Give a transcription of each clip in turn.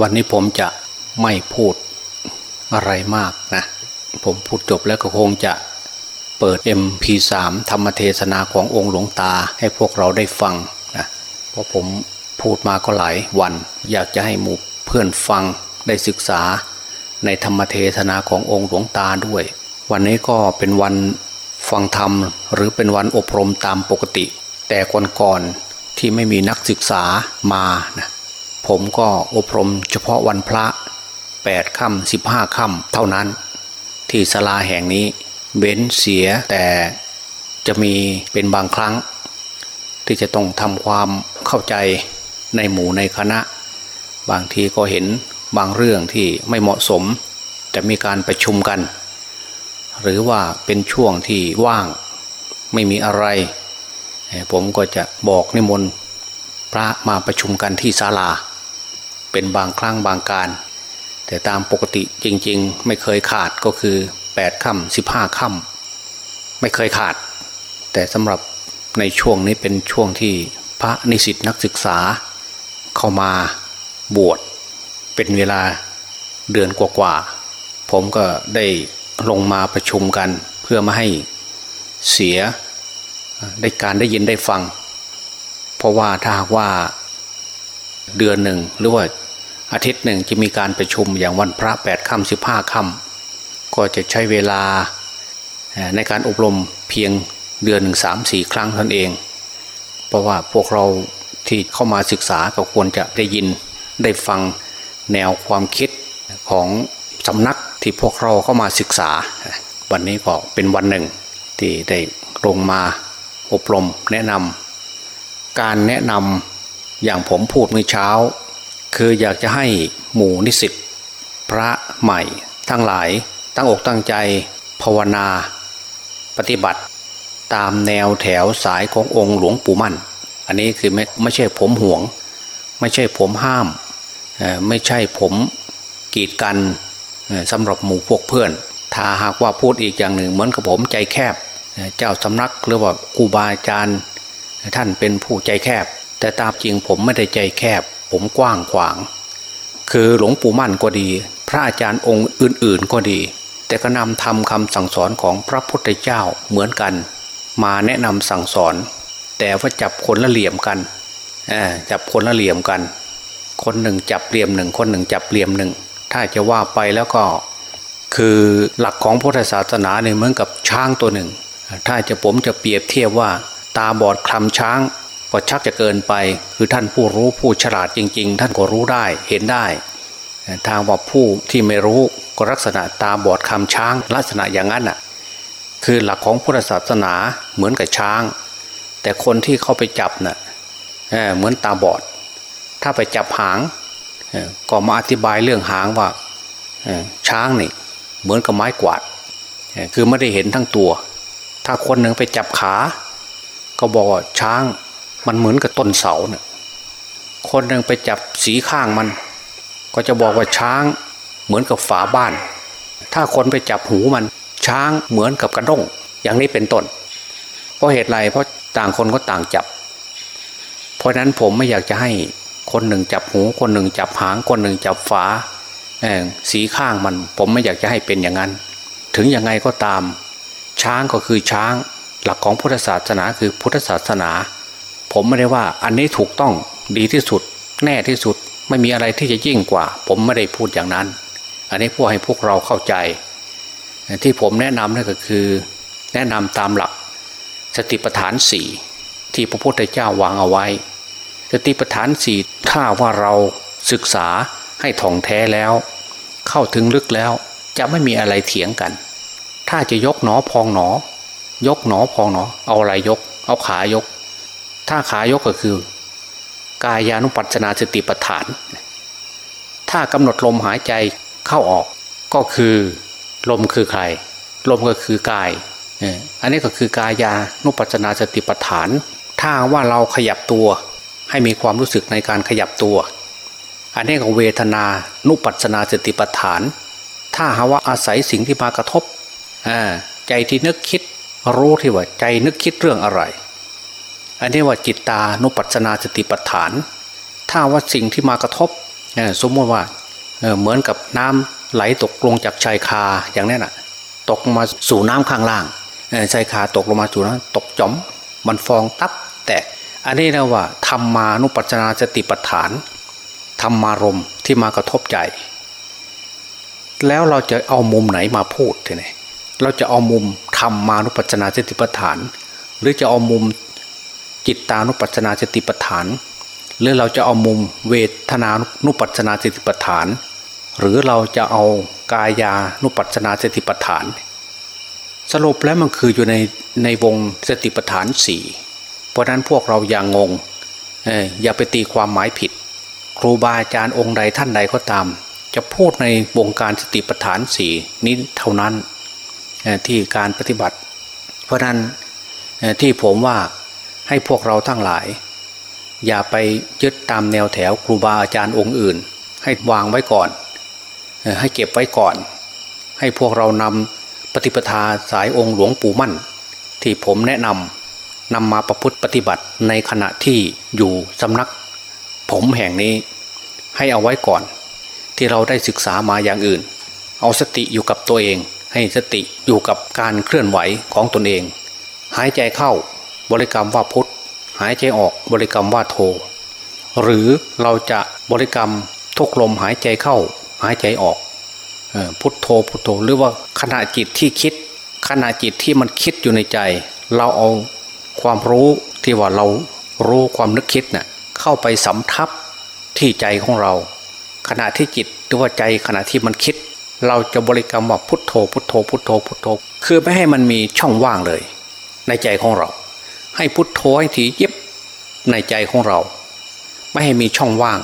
วันนี้ผมจะไม่พูดอะไรมากนะ ผมพูดจบแล้วก็คงจะเปิด MP3 ธรรมเทศนาขององค์หลวงตาให้พวกเราได้ฟังนะเพราะผมพูดมาก็หลายวัน อยากจะให้หมู่เพื่อนฟังได้ศึกษา ในธรรมเทศนาขององค์หลวงตาด้วย วันนี้ก็เป็นวันฟังธรรม หรือเป็นวันอบรมตามปกติ แต่ก่อนๆที่ไม่มีนักศึกษามานะ ผมก็อบรมเฉพาะวันพระ8ค่ำสิบห้าค่ำเท่านั้น ที่ศาลาแห่งนี้เว้นเสียแต่จะมีเป็นบางครั้ง ที่จะต้องทำความเข้าใจในหมู่ในคณะ บางทีก็เห็นบางเรื่องที่ไม่เหมาะสม จะมีการประชุมกัน หรือว่าเป็นช่วงที่ว่างไม่มีอะไร ผมก็จะบอกนิมนต์พระมาประชุมกันที่ศาลา เป็นบางครั้งบางการ แต่ตามปกติจริง ๆ ไม่เคยขาดก็คือ8ค่ำสิบห้าค่ำไม่เคยขาด แต่สำหรับในช่วงนี้เป็นช่วงที่พระนิสิตนักศึกษา เข้ามาบวชเป็นเวลาเดือนกว่าๆผมก็ได้ลงมาประชุมกันเพื่อไม่ให้เสียได้การได้ยินได้ฟัง เพราะว่าถ้าหากว่าเดือนหนึ่งหรือว่า อาทิตย์หนึ่งจะมีการประชุมอย่างวันพระแปดค่ำสิบห้าค่ำก็จะใช้เวลาในการอบรมเพียงเดือนหนึ่งสามสี่ครั้งท่านเอง เพราะว่าพวกเราที่เข้ามาศึกษาก็ควรจะได้ยินได้ฟังแนวความคิดของสำนักที่พวกเราเข้ามาศึกษา วันนี้ก็เป็นวันหนึ่งที่ได้ลงมาอบรมแนะนำการแนะนำอย่างผมพูดเมื่อเช้า คืออยากจะให้หมู่นิสิตพระใหม่ ทั้งหลายตั้งอกตั้งใจภาวนา ปฏิบัติ ตามแนวแถวสายขององค์หลวงปู่มั่น อันนี้คือไม่ไม่ใช่ผมห่วง ไม่ใช่ผมห้าม ไม่ใช่ผมกีดกันสำหรับหมู่พวกเพื่อน ถ้าหากว่าพูดอีกอย่างหนึ่งเหมือนกับผมใจแคบ เจ้าสำนักหรือว่าครูบาอาจารย์ท่านเป็นผู้ใจแคบ แต่ตามจริงผมไม่ได้ใจแคบ ผมกว้างขวาง คือหลวงปู่มั่นก็ดี พระอาจารย์องค์อื่นๆก็ดี แต่ก็นำทำคำสั่งสอนของพระพุทธเจ้าเหมือนกัน มาแนะนำสั่งสอน แต่ว่าจับคนละเหลี่ยมกันจับคนละเหลี่ยมกัน คนหนึ่งจับเหลี่ยมหนึ่งคนหนึ่งจับเหลี่ยมหนึ่ง ถ้าจะว่าไปแล้วก็ คือหลักของพุทธศาสนาเนี่ยเหมือนกับช้างตัวหนึ่ง ถ้าจะผมจะเปรียบเทียบว่า ตาบอดคลำช้าง ก็ชักจะเกินไป คือท่านผู้รู้ผู้ฉลาดจริง ๆ ท่านก็รู้ได้เห็นได้ ทางว่าผู้ที่ไม่รู้ก็ลักษณะตาบอดคำช้าง ลักษณะอย่างนั้นอะคือหลักของพุทธศาสนาเหมือนกับช้าง แต่คนที่เข้าไปจับน่ะเหมือนตาบอด ถ้าไปจับหางก็มาอธิบายเรื่องหางว่าช้างนี่เหมือนกับไม้กวาดคือไม่ได้เห็นทั้งตัว ถ้าคนหนึ่งไปจับขา ก็บอกว่าช้าง มันเหมือนกับต้นเสาเนี่ยคนหนึ่งไปจับสีข้างมัน ก็จะบอกว่าช้างเหมือนกับฝาบ้าน ถ้าคนไปจับหูมัน ช้างเหมือนกับกระด้ง อย่างนี้เป็นต้น เพราะเหตุไรเพราะต่างคนก็ต่างจับ เพราะนั้นผมไม่อยากจะให้คนหนึ่งจับหู คนหนึ่งจับหาง คนหนึ่งจับฝาสีข้างมัน ผมไม่อยากจะให้เป็นอย่างนั้น ถึงยังไงก็ตาม ช้างก็คือช้าง หลักของพุทธศาสนาคือพุทธศาสนา ผมไม่ได้ว่าอันนี้ถูกต้องดีที่สุด แน่ที่สุดไม่มีอะไรที่จะยิ่งกว่า ผมไม่ได้พูดอย่างนั้น อันนี้พวกให้พวกเราเข้าใจ ที่ผมแนะนำนั่นก็คือ แนะนำตามหลัก สติปัฏฐานสี่ที่พระพุทธเจ้าวางเอาไว้ สติปัฏฐานสี่ถ้าว่าเราศึกษาให้ท่องแท้แล้ว เข้าถึงลึกแล้วจะไม่มีอะไรเถียงกัน ถ้าจะยกหนอพองหนอ ยกหนอพองหนอ เอาอะไรยก เอาขายก ถ้าขายกก็คือ กายานุปัสนาสติปัฏฐาน ถ้ากำหนดลมหายใจเข้าออกก็คือ ลมคือใคร ลมก็คือกายอันนี้ก็คือกายานุปัสนาสติปัฏฐาน ถ้าว่าเราขยับตัวให้มีความรู้สึกในการขยับตัว อันนี้ของเวทนานุปัสนาสติปัฏฐาน ถ้าหาว่าอาศัยสิ่งที่มากระทบใจที่นึกคิดรู้ที่ว่าใจนึกคิดเรื่องอะไร อันนี้ว่าจิตตานุปัสนาสติปัฏฐาน ถ้าว่าสิ่งที่มากระทบสมมติว่าเหมือนกับน้ำไหลตกลงจากชายคาอย่างนี้น่ะตกมาสู่น้ำข้างล่างชายคาตกลงมาสู่น้ำตกจอมมันฟองตับแตกอันนี้นะว่าธรรมานุปัจนาสติปัฏฐานธรรมารมที่มากระทบใจ แล้วเราจะเอามุมไหนมาพูดทีนี้เราจะเอามุมธรรมานุปัจนาสติปัฏฐาน หรือจะเอามุม จิตตานุปัจนาสติปัฏฐาน หรือเราจะเอามุมเวทนานุปัจนาสติปัฏฐาน หรือเราจะเอากายานุปัจนาสติปัฏฐาน สรุปแล้วมันคืออยู่ในในวงสติปัฏฐานสี่เพราะนั้นพวกเราอย่างงงอย่าไปตีความหมายผิด ครูบาอาจารย์องค์ใดท่านใดก็ตาม จะพูดในวงการสติปัฏฐานสี่นี้เท่านั้นที่การปฏิบัติ เพราะนั้นที่ผมว่า ให้พวกเราทั้งหลาย อย่าไปยึดตามแนวแถวครูบาอาจารย์องค์อื่น ให้วางไว้ก่อน ให้เก็บไว้ก่อน ให้พวกเรานำปฏิปทาสายองค์หลวงปู่มั่น ที่ผมแนะนำนำมาประพฤติปฏิบัติในขณะที่อยู่สำนัก ผมแห่งนี้ให้เอาไว้ก่อน ที่เราได้ศึกษามาอย่างอื่น เอาสติอยู่กับตัวเอง ให้สติอยู่กับการเคลื่อนไหวของตนเอง หายใจเข้า บริกรรมว่าพุทธหายใจออกบริกรรมว่าโท หรือเราจะบริกรรมทุกลมหายใจเข้าหายใจออกพุทโธพุทโธหรือว่าขณะจิตที่คิด ขณะจิตที่มันคิดอยู่ในใจ เราเอาความรู้ที่ว่าเรารู้ความนึกคิดเนะ่ยเข้าไปสำทับที่ใจของเรา ขณะที่จิตหรือว่าใจขณะที่มันคิด เราจะบริกรรมว่าพุทโธพุทโธพุทโธพุทโธ คือไม่ให้มันมีช่องว่างเลย ในใจของเรา ให้พุทโธให้ถี่ยิบในใจของเรา ไม่ให้มีช่องว่าง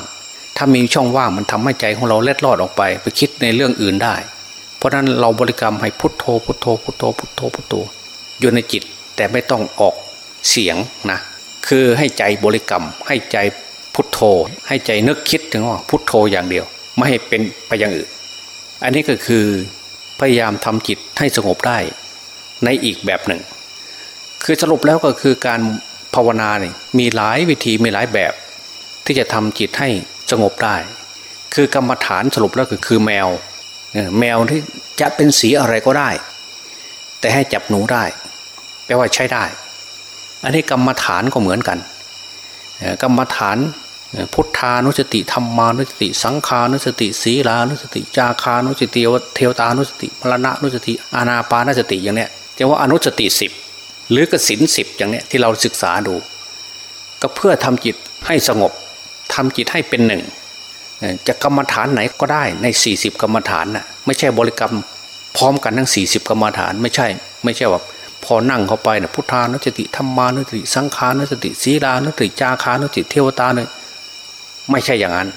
ถ้ามีช่องว่างมันทำให้ใจของเราเล็ดลอดออกไป ไปคิดในเรื่องอื่นได้ เพราะนั้นเราบริกรรมให้พุทโธพุทโธพุทโธพุทโธพุทโธอยู่ในจิตแต่ไม่ต้องออกเสียงนะคือให้ใจบริกรรม ให้ใจพุทโธ ให้ใจนึกคิดถึงว่าพุทโธอย่างเดียว ไม่ให้เป็นไปอย่างอื่น อันนี้ก็คือพยายามทำจิตให้สงบได้ในอีกแบบหนึ่ง คือสรุปแล้วก็คือการภาวนาเนี่ยมีหลายวิธีมีหลายแบบ ที่จะทำจิตให้สงบได้ คือกรรมฐานสรุปแล้วก็คือแมวแมวที่จะเป็นสีอะไรก็ได้ แต่ให้จับหนูได้ แปลว่าใช้ได้ อันนี้กรรมฐานก็เหมือนกัน กรรมฐานพุทธานุสติธรรมานุสติ สังขานุสติศีลานุสติ จาคานุสติเทวตานุสติมรณะนุสติ อานาปานุสติอย่างเนี้ยจะว่าอนุสติสิบ หรือกสินสิบอย่างเนี้ยที่เราศึกษาดู ก็เพื่อทำจิตให้สงบทำจิตให้เป็นหนึ่งจะกรรมฐานไหนก็ได้ใน 40 กรรมฐานน่ะไม่ใช่บริกรรมพร้อมกันทั้ง 40 กรรมฐานไม่ใช่ ไม่ใช่ว่าพอนั่งเข้าไปนะพุทธานุสติธรรมานุสติ สังขานุสติศีลานุสติจาคานุสติเทวตาเนี่ยไม่ใช่อย่างนั้น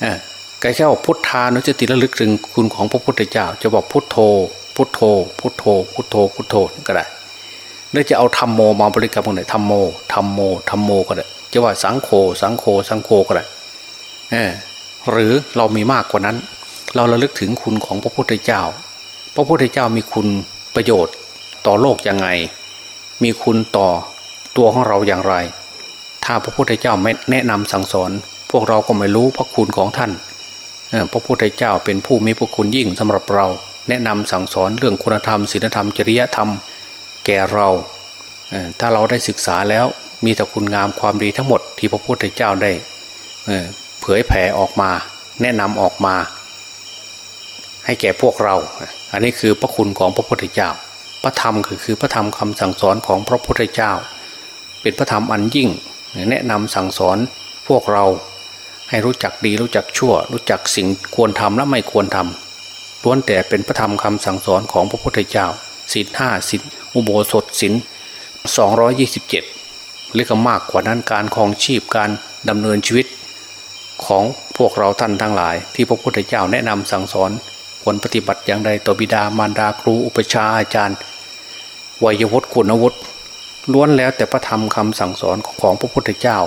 เออแค่ว่าพุทธานุสติระลึกถึงคุณของพระพุทธเจ้า จะบอกพุทโธ พุทโธ พุทโธ พุทโธพุทโธก็ได้ หรือจะเอาธรรมโมมาบริกรรมตรงไหนธรรมโมธรรมโมธรรมโมก็ได้จะว่าสังโฆสังโฆสังโฆก็ได้เออหรือเรามีมากกว่านั้น เราระลึกถึงคุณของพระพุทธเจ้า พระพุทธเจ้ามีคุณประโยชน์ต่อโลกยังไง มีคุณต่อตัวของเราอย่างไร ถ้าพระพุทธเจ้าไม่แนะนำสั่งสอน พวกเราก็ไม่รู้พระคุณของท่านพระพุทธเจ้าเป็นผู้มีพระคุณยิ่งสำหรับเรา แนะนำสั่งสอนเรื่องคุณธรรมศีลธรรมจริยธรรม แก่เรา ถ้าเราได้ศึกษาแล้วมีแต่คุณงามความดีทั้งหมดที่พระพุทธเจ้าได้เผยแผ่ออกมา แนะนำออกมา ให้แก่พวกเรา อันนี้คือพระคุณของพระพุทธเจ้า พระธรรมคือคือพระธรรมคำสั่งสอนของพระพุทธเจ้า เป็นพระธรรมอันยิ่ง แนะนำสั่งสอนพวกเราให้รู้จักดีรู้จักชั่ว รู้จักสิ่งควรทำและไม่ควรทำล้วนแต่เป็นพระธรรมคำสั่งสอนของพระพุทธเจ้า ศีลห้าศีลอุโบสถศีลสองร้อยยี่สิบเจ็ดหรือก็มากกว่านั้นการครองชีพการดำเนินชีวิต ของพวกเราท่านทั้งหลาย ที่พระพุทธเจ้าแนะนำสั่งสอนควรปฏิบัติอย่างใดต่อบิดามารดาครูอุปชาอาจารย์วัยวุฒิคุณวุฒิล้วนแล้วแต่พระธรรมคำสั่งสอนของพระพุทธเจ้า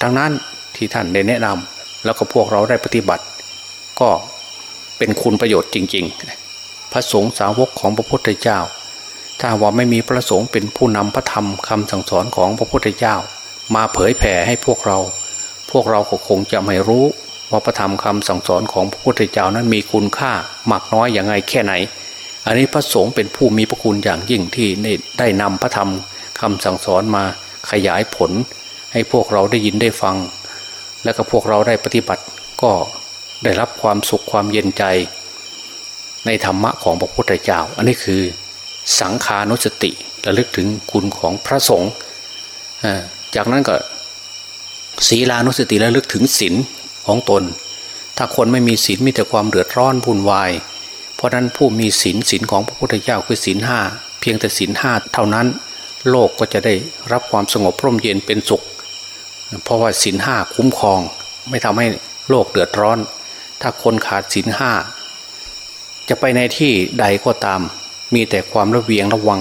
ทั้งนั้นที่ท่านได้แนะนำแล้วก็พวกเราได้ปฏิบัติ ก็เป็นคุณประโยชน์จริง ๆ พระสงฆ์สาวกของพระพุทธเจ้า ถ้าว่าไม่มีพระสงฆ์เป็นผู้นำพระธรรมคำสั่งสอนของพระพุทธเจ้า มาเผยแผ่ให้พวกเรา พวกเราก็คงจะไม่รู้ว่าพระธรรมคำสั่งสอนของพระพุทธเจ้านั้นมีคุณค่ามากน้อยอย่างไงแค่ไหน อันนี้พระสงฆ์เป็นผู้มีพระคุณอย่างยิ่งที่ได้นำพระธรรมคำสั่งสอนมาขยายผล ให้พวกเราได้ยินได้ฟัง และก็พวกเราได้ปฏิบัติก็ได้รับความสุขความเย็นใจ ในธรรมะของพระพุทธเจ้า อันนี้คือสังขานุสติระลึกถึงคุณของพระสงฆ์จากนั้นก็ศีลานุสติระลึกถึงศีลของตน ถ้าคนไม่มีศีลมีแต่ความเดือดร้อนวุ่นวาย เพราะนั้นผู้มีศีลศีลของพระพุทธเจ้าคือศีลห้าเพียงแต่ศีลห้าเท่านั้น โลกก็จะได้รับความสงบร่มเย็นเป็นสุข เพราะว่าศีลห้าคุ้มครอง ไม่ทำให้โลกเดือดร้อน ถ้าคนขาดศีลห้า จะไปในที่ใดก็ตาม มีแต่ความระเวียงระวัง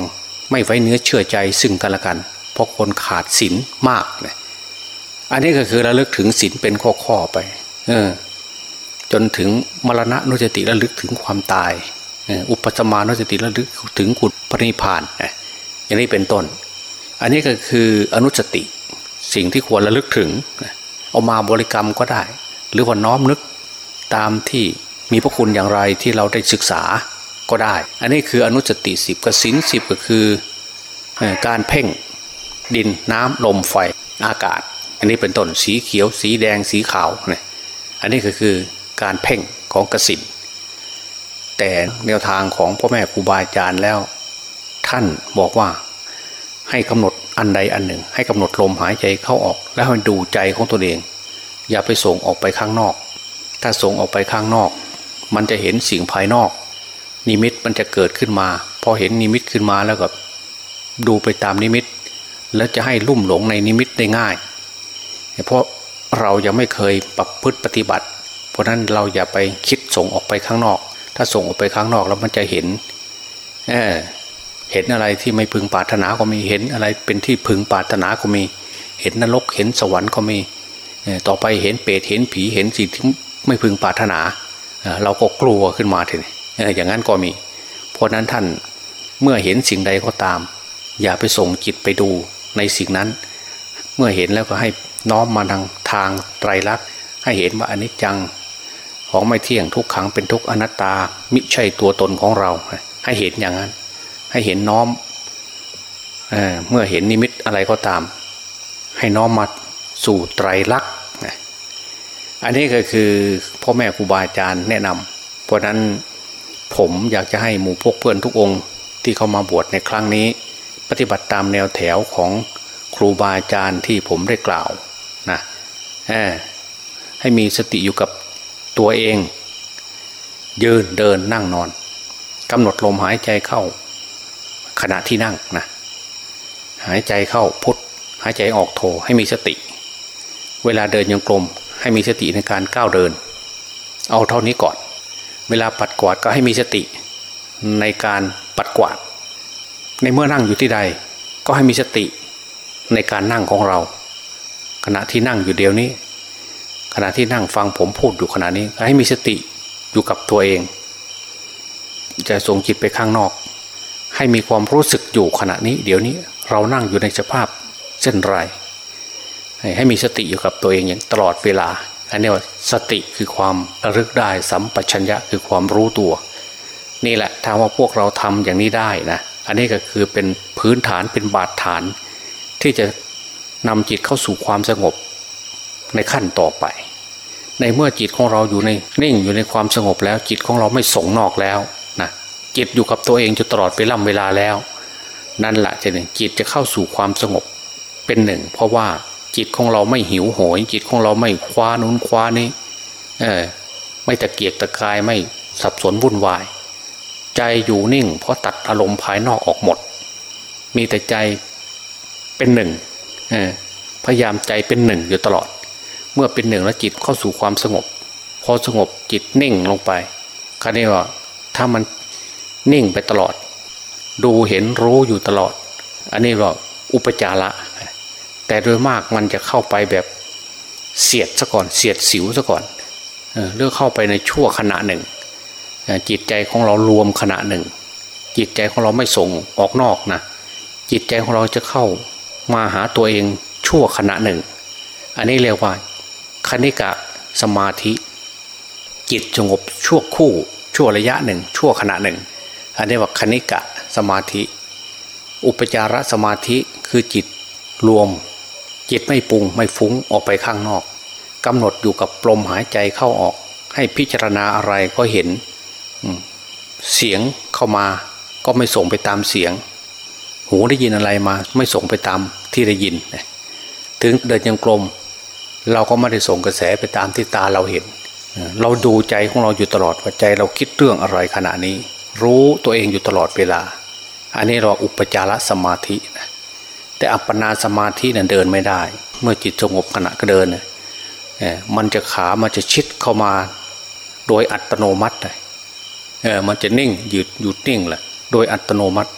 ไม่ไว้เนื้อเชื่อใจซึ่งกันและกัน เพราะคนขาดศีลมากเนี่ยอันนี้ก็คือระลึกถึงศีลเป็นข้อๆไป เออ จนถึงมรณะนุสติระลึกถึงความตายอุปสมานุสติระลึกถึงกุฏปริพานอย่างนี้เป็นต้น อันนี้ก็คืออนุสติสิ่งที่ควรระลึกถึงเอามาบริกรรมก็ได้ หรือว่าน้อมนึกตามที่ มีพระคุณอย่างไรที่เราได้ศึกษาก็ได้ อันนี้คืออนุสติสิบกสินสิบก็คือการเพ่งดินน้ำลมไฟอากาศ อันนี้เป็นต้นสีเขียว สีแดงสีขาวเนี่ยอันนี้ก็คือการเพ่งของกสินแต่แนวทางของพ่อแม่ครูบาอาจารย์แล้ว ท่านบอกว่าให้กำหนดอันใดอันหนึ่ง ให้กำหนดลมหายใจเข้าออก แล้วให้ดูใจของตัวเอง อย่าไปส่งออกไปข้างนอก ถ้าส่งออกไปข้างนอก มันจะเห็นสิ่งภายนอก นิมิตมันจะเกิดขึ้นมา พอเห็นนิมิตขึ้นมาแล้วก็ดูไปตามนิมิต แล้วจะให้ลุ่มหลงในนิมิตได้ง่าย เพราะเรายังไม่เคยปรับพฤติปฏิบัติ เพราะนั้นเราอย่าไปคิดส่งออกไปข้างนอก ถ้าส่งออกไปข้างนอกแล้วมันจะเห็นเเห็นอะไรที่ไม่พึงปรารถนาก็มีเห็นอะไรเป็นที่พึงปรารถนาก็มี เห็นนรกเห็นสวรรค์ก็มีต่อไปเห็นเปรตเห็นผีเห็นสิ่งที่ไม่พึงปรารถนา เราก็กลัวขึ้นมาทีนี้อย่างนั้นก็มี เพราะนั้นท่านเมื่อเห็นสิ่งใดก็ตาม อย่าไปส่งจิตไปดูในสิ่งนั้น เมื่อเห็นแล้วก็ให้น้อมมาทางทางไตรลักษณ์ให้เห็นว่าอนิจจังของไม่เที่ยงทุกขังเป็นทุกอนัตตา มิใช่ตัวตนของเรา ให้เห็นอย่างนั้น ให้เห็นน้อมเเมื่อเห็นนิมิตอะไรก็ตาม ให้น้อมมาสู่ไตรลักษณ์ อันนี้ก็คือพ่อแม่ครูบาอาจารย์แนะนำเพราะนั้นผมอยากจะให้หมู่พวกเพื่อนทุกองค์ที่เข้ามาบวชในครั้งนี้ ปฏิบัติตามแนวแถวของครูบาอาจารย์ที่ผมได้กล่าวนะให้มีสติอยู่กับตัวเอง ยืนเดินนั่งนอนกำหนดลมหายใจเข้า ขณะที่นั่งนะหายใจเข้าพุทหายใจออกโทให้มีสติ เวลาเดินยังกลม ให้มีสติในการก้าวเดิน เอาเท่านี้ก่อน เวลาปัดกวาดก็ให้มีสติในการปัดกวาด ในเมื่อนั่งอยู่ที่ใด ก็ให้มีสติในการนั่งของเรา ขณะที่นั่งอยู่เดียวนี้ ขณะที่นั่งฟังผมพูดอยู่ขณะนี้ให้มีสติอยู่กับตัวเอง จะส่งจิตไปข้างนอก ให้มีความรู้สึกอยู่ขณะนี้ เดี๋ยวนี้เรานั่งอยู่ในสภาพเช่นไร ให้มีสติอยู่กับตัวเองอย่างตลอดเวลา อันนี้ว่าสติคือความระลึกได้สัมปชัญญะคือความรู้ตัว นี่แหละถ้าว่าพวกเราทำอย่างนี้ได้นะอันนี้ก็คือเป็นพื้นฐานเป็นบาดฐาน ที่จะนำจิตเข้าสู่ความสงบในขั้นต่อไป ในเมื่อจิตของเราอยู่ในนิ่งอยู่ในความสงบแล้ว จิตของเราไม่ส่งนอกแล้วนะจิตอยู่กับตัวเองจนตลอดไปล่ำเวลาแล้ว นั่นแหละจะหนึ่งจิตจะเข้าสู่ความสงบเป็นหนึ่ง เพราะว่า จิตของเราไม่หิวโหย จิตของเราไม่คว้านุ้นคว้านี้เออไม่ตะเกียกตะกายไม่สับสนวุ่นวาย ใจอยู่นิ่ง เพราะตัดอารมณ์ภายนอกออกหมด มีแต่ใจเป็นหนึ่งพยายามใจเป็นหนึ่งอยู่ตลอด เมื่อเป็นหนึ่งแล้วจิตเข้าสู่ความสงบ พอสงบจิตนิ่งลงไปคราวนี้ว่าถ้ามันนิ่งไปตลอด ดูเห็นรู้อยู่ตลอด อันนี้ว่าอุปจาระ แต่โดยมากมันจะเข้าไปแบบเสียดซะก่อนเสียดสิวซะก่อนเลือกเข้าไปในชั่วขณะหนึ่ง จิตใจของเรารวมขณะหนึ่ง จิตใจของเราไม่ส่งออกนอกนะจิตใจของเราจะเข้ามาหาตัวเองชั่วขณะหนึ่ง อันนี้เรียกว่าคณิกะสมาธิ จิตสงบชั่วคู่ ชั่วระยะหนึ่ง ชั่วขณะหนึ่ง อันนี้ว่าคณิกะสมาธิ อุปจารสมาธิคือจิตรวม จิตไม่ปรุงไม่ฟุ้งออกไปข้างนอกกำหนดอยู่กับลมหายใจเข้าออก ให้พิจารณาอะไรก็เห็นเสียงเข้ามา ก็ไม่ส่งไปตามเสียง หูได้ยินอะไรมา ไม่ส่งไปตามที่ได้ยิน ถึงเดินยังกลม เราก็ไม่ได้ส่งกระแสไปตามที่ตาเราเห็น เราดูใจของเราอยู่ตลอดว่าใจเราคิดเรื่องอะไรขณะนี้ รู้ตัวเองอยู่ตลอดเวลา อันนี้เราอุปจารสมาธินะ แต่อัปปนาสมาธิเนี่ยเดินไม่ได้ เมื่อจิตสงบขณะก็เดินเนี่มันจะขามันจะชิดเข้ามาโดยอัตโนมัติเลยเอมันจะนิ่งหยุดหยุดนิ่งแหละโดยอัตโนมัติ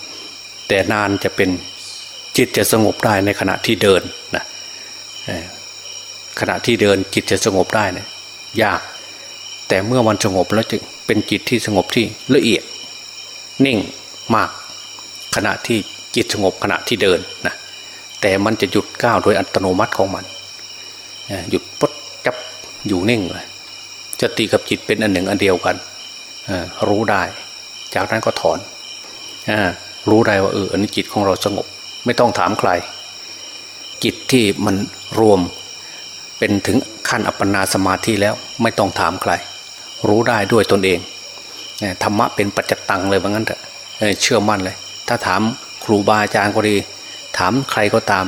แต่นานจะเป็นจิตจะสงบได้ในขณะที่เดินนะขณะที่เดินจิตจะสงบได้เนะี่ยยาก แต่เมื่อมันสงบแล้วจะเป็นจิตที่สงบที่ละเอียด นิ่งมากขณะที่จิตสงบขณะที่เดินนะ แต่มันจะหยุดก้าวโดยอัตโนมัติของมัน หยุดปดจับอยู่นิ่งเลยสติกับจิตเป็นอันหนึ่งอันเดียวกันรู้ได้ จากนั้นก็ถอนรู้ได้ว่าเอออันนี้จิตของเราสงบ ไม่ต้องถามใคร จิตที่มันรวมเป็นถึงขั้นอัปปนาสมาธิแล้วไม่ต้องถามใคร รู้ได้ด้วยตนเองธรรมะเป็นปัจจตังเลยว่างั้นเถอะเชื่อมั่นเลย ถ้าถามครูบาอาจารย์ก็ดี ถามใครก็ตาม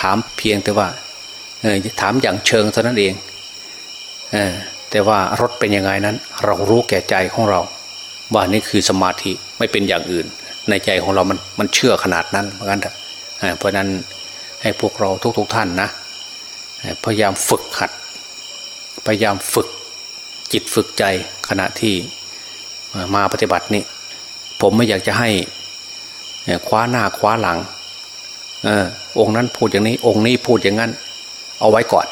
ถามเพียงแต่ว่าถามอย่างเชิงเท่านั้นเองแต่ว่ารถเป็นยังไงนั้น เรารู้แก่ใจของเรา ว่านี่คือสมาธิไม่เป็นอย่างอื่น ในใจของเรามันมันเชื่อขนาดนั้นเหมือนกันเพราะนั้นให้พวกเราทุกๆทท่านนะพยายามฝึกหัด พยายามฝึกจิตฝึกใจขณะที่มาปฏิบัตินี่ผมไม่อยากจะให้คว้าหน้าคว้าหลัง องค์นั้นพูดอย่างนี้องค์นี้พูดอย่างนั้น เอาไว้ก่อน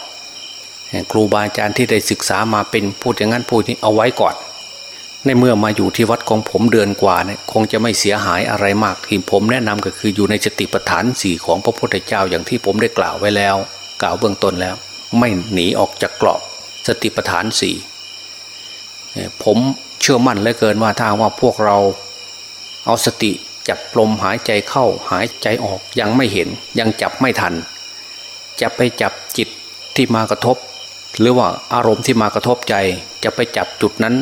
ครูบาอาจารย์ที่ได้ศึกษามาเป็นพูดอย่างนั้นพูดนี้เอาไว้ก่อน ในเมื่อมาอยู่ที่วัดของผมเดือนกว่าเนี่ยคงจะไม่เสียหายอะไรมากที่ผมแนะนำก็คืออยู่ในสติปัฏฐานสี่ของพระพุทธเจ้าอย่างที่ผมได้กล่าวไว้แล้ว กล่าวเบื้องต้นแล้ว ไม่หนีออกจากกรอบสติปัฏฐานสี่ผมเชื่อมั่นเหลือเกินว่าถ้าว่าพวกเราเอาสติ จับลมหายใจเข้าหายใจออกยังไม่เห็นยังจับไม่ทัน จะไปจับจิตที่มากระทบ หรือว่าอารมณ์ที่มากระทบใจ จะไปจับจุดนั้น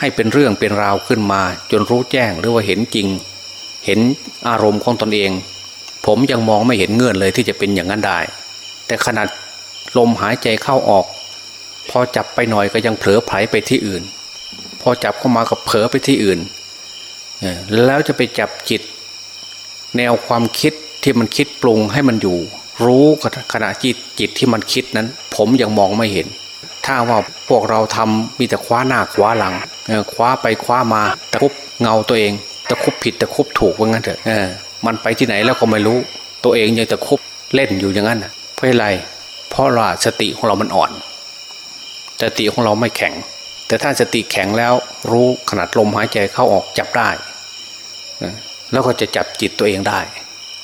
ให้เป็นเรื่องเป็นราวขึ้นมา จนรู้แจ้งหรือว่าเห็นจริง เห็นอารมณ์ของตนเอง ผมยังมองไม่เห็นเงื่อนเลยที่จะเป็นอย่างนั้นได้ แต่ขนาดลมหายใจเข้าออก พอจับไปหน่อยก็ยังเผลอไผลไปที่อื่น พอจับเข้ามาก็เผลอไปที่อื่น แล้วจะไปจับจิต แนวความคิดที่มันคิดปรุงให้มันอยู่ รู้ขณะจิตจิตที่มันคิดนั้น ผมยังมองไม่เห็น ถ้าว่าพวกเราทำมีแต่คว้าหน้าคว้าหลังคว้าไปคว้ามาตะคุบเงาตัวเองตะคุบผิดตะคุบถูกว่างั้นเถอะมันไปที่ไหนแล้วก็ไม่รู้ ตัวเองยังตะคุบเล่นอยู่อย่างนั้นเพราะอะไรเพราะว่าสติของเรามันอ่อนสติของเราไม่แข็ง แต่ถ้าสติแข็งแล้วรู้ขนาดลมหายใจเข้าออกจับได้ แล้วก็จะจับจิตตัวเองได้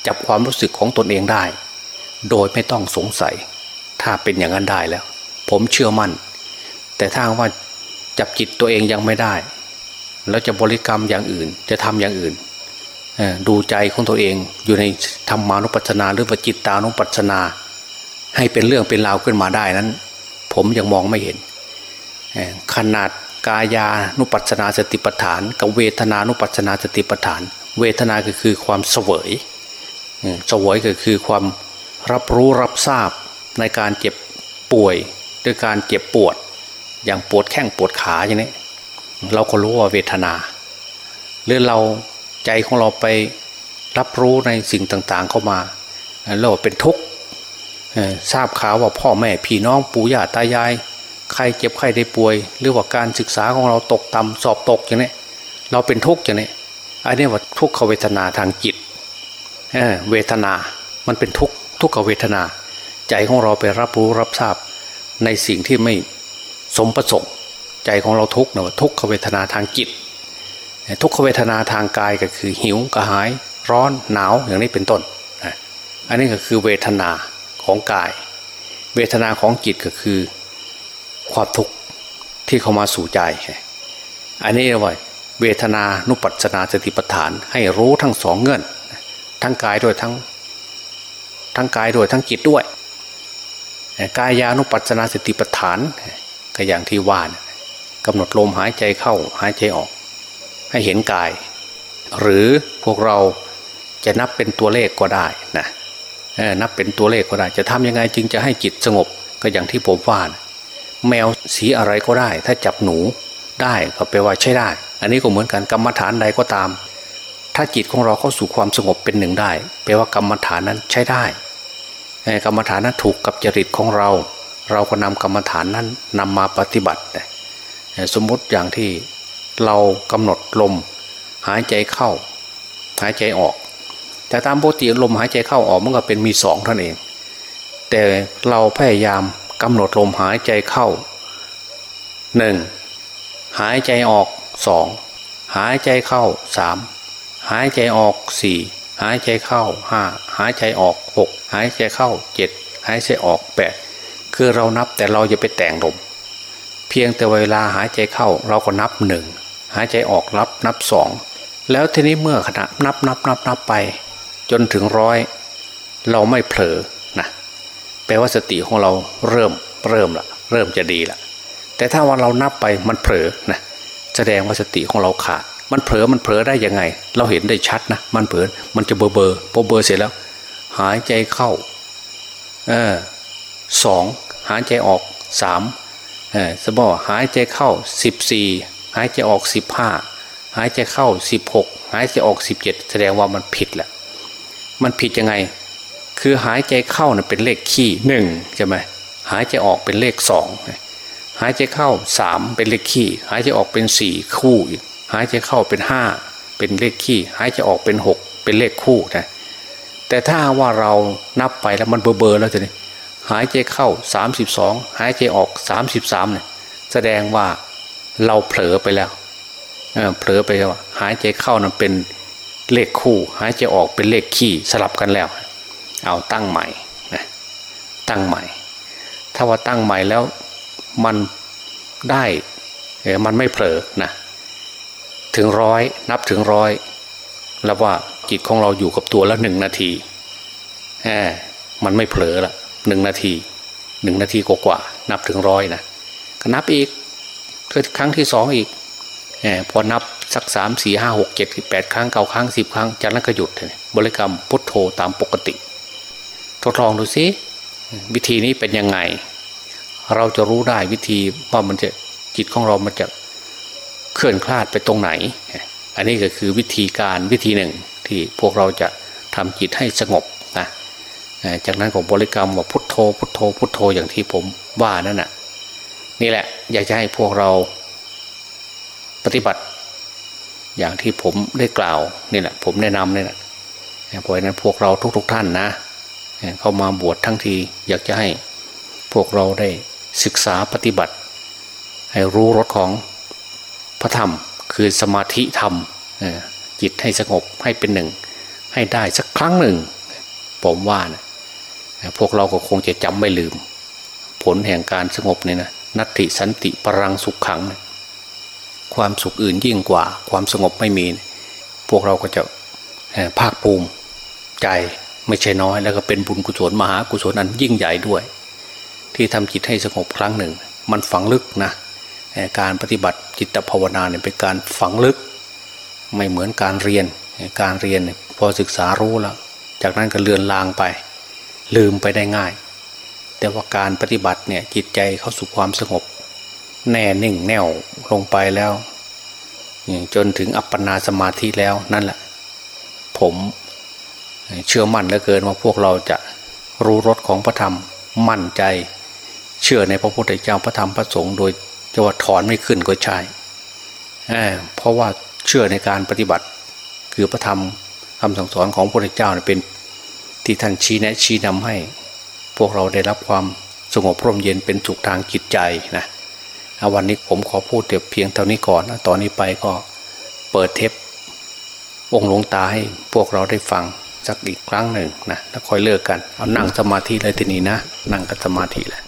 จับความรู้สึกของตนเองได้ โดยไม่ต้องสงสัย ถ้าเป็นอย่างนั้นได้แล้ว ผมเชื่อมั่น แต่ถ้าว่าจับจิตตัวเองยังไม่ได้ แล้วจะบริกรรมอย่างอื่น จะทำอย่างอื่นดูใจของตัวเองอยู่ในธรรมานุปัสสนา หรือว่าจิตตานุปัสสนา ให้เป็นเรื่องเป็นราวขึ้นมาได้นั้น ผมยังมองไม่เห็นขนาด กายานุปัสนาสติปัฏฐาน กับเวทนานุปัสนาสติปัฏฐาน เวทนาก็คือความเสวยเสวยก็คือความรับรู้รับทราบในการเจ็บป่วยด้วยการเจ็บปวด อย่างปวดแข้งปวดขาอย่างนี้เราก็รู้ว่าเวทนา หรือเราใจของเราไปรับรู้ในสิ่งต่างๆเข้ามาเราเป็นทุกข์ทราบข่าวว่าพ่อแม่พี่น้องปู่ย่าตายาย ใครเจ็บใครได้ป่วย หรือว่าการศึกษาของเราตกต่ำสอบตกอย่างนี้เราเป็นทุกข์อย่างนี้อันนี้ว่าทุกขเวทนาทางจิตเวทนา มันเป็นทุกขทุกขเวทนา ใจของเราไปรับรู้รับทราบ ในสิ่งที่ไม่สมประสงค์ ใจของเราทุกเนะว่าทุกขเวทนาทางจิต ทุกขเวทนาทางกายก็คือหิวกระหาย ร้อนหนาวอย่างนี้เป็นต้น อันนี้ก็คือเวทนาของกาย เวทนาของจิตก็คือ ความทุกข์ที่เข้ามาสู่ใจ อันนี้เรียกว่าเวทนานุปัสนาสติปัฏฐานให้รู้ทั้งสองเงื่อน ทั้งกายด้วยทั้งทั้งกายด้วยทั้งจิตด้วย กายานุปัสนาสติปัฏฐานก็อย่างที่ว่านกำหนดลมหายใจเข้าหายใจออก ให้เห็นกาย หรือพวกเราจะนับเป็นตัวเลขก็ได้นะนับเป็นตัวเลขก็ได้ จะทำยังไงจึงจะให้จิตสงบก็อย่างที่ผมว่านะ แมวสีอะไรก็ได้ ถ้าจับหนูได้ก็แปลว่าใช่ได้ อันนี้ก็เหมือนกันกรรมฐานใดก็ตาม ถ้าจิตของเราเข้าสู่ความสงบเป็นหนึ่งได้ แปลว่ากรรมฐานนั้นใช้ได้กรรมฐานนั้นถูกกับจริตของเรา เราก็นำกรรมฐานนั้นนำมาปฏิบัติ สมมติอย่างที่เรากำหนดลม หายใจเข้า หายใจออก แต่ตามปกติลมหายใจเข้าออกมันก็เป็นมีสองท่านเอง แต่เราพยายาม กำหนดลมหายใจเข้าหนึ่งหายใจออกสองหายใจเข้าสามหายใจออกสี่หายใจเข้าห้าหายใจออกหกหายใจเข้าเจ็ดหายใจออกแปดคือเรานับแต่เราจะไปแต่งลม เพียงแต่เวลาหายใจเข้าเราก็นับหนึ่งหายใจออกนับนับสองแล้วทีนี้เมื่อขณะนับนับนับนับไป จนถึงร้อยเราไม่เผลอ แปลว่าสติของเราเริ่มเริ่มละเริ่มจะดีละแต่ถ้าวันเรานับไปมันเผลอนะแสดงว่าสติของเราขาด มันเผลอมันเผลอได้ยังไง เราเห็นได้ชัดนะมันเผลอมันจะเบอร์เบอร์พอเบอร์เสร็จแล้ว หายใจเข้าเออสองหายใจออกสามเออสมมติหายใจเข้าสิบสี่หายใจออกสิบห้าหายใจเข้าสิบหกหายใจออกสิบเจ็ดแสดงว่ามันผิดแหละมันผิดยังไง คือหายใจเข้าเนี่ยเป็นเลขขี้หนึ่งใช่ไหมหายใจออกเป็นเลขสองหายใจเข้าสามเป็นเลขขี้หายใจออกเป็นสี่คู่อีกหายใจเข้าเป็นห้าเป็นเลขขี้หายใจออกเป็นหกเป็นเลขคู่นะแต่ถ้าว่าเรานับไปแล้วมันเบอร์เบอร์แล้วจะนี่หายใจเข้าสามสิบสองหายใจออกสามสิบสามเนี่ยแสดงว่าเราเผลอไปแล้วเเผลอไปแล้วหายใจเข้านั้นเป็นเลขคู่ หายใจออกเป็นเลขขี้สลับกันแล้ว เอาตั้งใหม่นะตั้งใหม่ ถ้าว่าตั้งใหม่แล้วมันได้มันไม่เผลอนะถึงร้อยนับถึงร้อยแล้วว่าจิตของเราอยู่กับตัวละหนึ่งนาทีแหมมันไม่เผลอละหนึ่งนาทีหนึ่งนาทีกว่านับถึงร้อยนะก็นับอีกครั้งที่สองอีกอพอนับสักสามสี่ห้าหกเจ็ดแปดครั้งเก้าครั้งสิบครั้งจากนั้นก็หยุดบริกรรมพุทโธตามปกติ ทดลองดูสิวิธีนี้เป็นยังไง เราจะรู้ได้วิธีว่ามันจะจิตของเรามันจะเคลื่อนคลาดไปตรงไหน อันนี้ก็คือวิธีการวิธีหนึ่งที่พวกเราจะทำจิตให้สงบนะจากนั้นของบริกรรมว่าพุทโธ พุทโธ พุทโธอย่างที่ผมว่านั่นน่ะนี่แหละ อยากจะให้พวกเราปฏิบัติ อย่างที่ผมได้กล่าวนี่แหละผมแนะนำนี่แหละเพราะนั้นพวกเราทุกๆทท่านนะ เข้ามาบวชทั้งทีอยากจะให้พวกเราได้ศึกษาปฏิบัติ ให้รู้รสของพระธรรมคือสมาธิธรรมจิตให้สงบให้เป็นหนึ่ง ให้ได้สักครั้งหนึ่ง ผมว่านะพวกเราก็คงจะจำไม่ลืม ผลแห่งการสงบเนี่ยนะนัตติสันติปรังสุขขัง ความสุขอื่นยิ่งกว่า ความสงบไม่มี พวกเราก็จะภาคภูมิใจ ไม่ใช่น้อยแล้วก็เป็นบุญกุศลมหากุศลอันยิ่งใหญ่ด้วย ที่ทำจิตให้สงบครั้งหนึ่ง มันฝังลึกนะการปฏิบัติจิตภาวนาเนี่ยเป็นการฝังลึก ไม่เหมือนการเรียนการเรียนพอศึกษารู้แล้วจากนั้นก็เลือนลางไป ลืมไปได้ง่าย แต่ว่าการปฏิบัติเนี่ยจิตใจเข้าสู่ความสงบ แน่นิ่งแน่วลงไปแล้วจนถึงอัปปนาสมาธิแล้วนั่นแหละ ผม เชื่อมั่นเหลือเกินว่าพวกเราจะรู้รสของพระธรรมมั่นใจ เชื่อในพระพุทธเจ้าพระธรรมพระสงฆ์โดยจะว่าถอนไม่ขึ้นก็ใช่เพราะว่าเชื่อในการปฏิบัติ คือพระธรรมคำสั่งสอนของพระพุทธเจ้าเป็นที่ท่านชี้แนะชี้นำให้ พวกเราได้รับความสงบร่มเย็นเป็นสุขทางจิตใจนะวันนี้ผมขอพูดเพียงเท่านี้ก่อนนะตอนนี้ไปก็เปิดเทปองหลวงตาให้พวกเราได้ฟัง สักอีกครั้งหนึ่งนะแล้วค่อยเลิกกันเอานั่งสมาธิเลยทีนี้นะนั่งกับสมาธิแหละ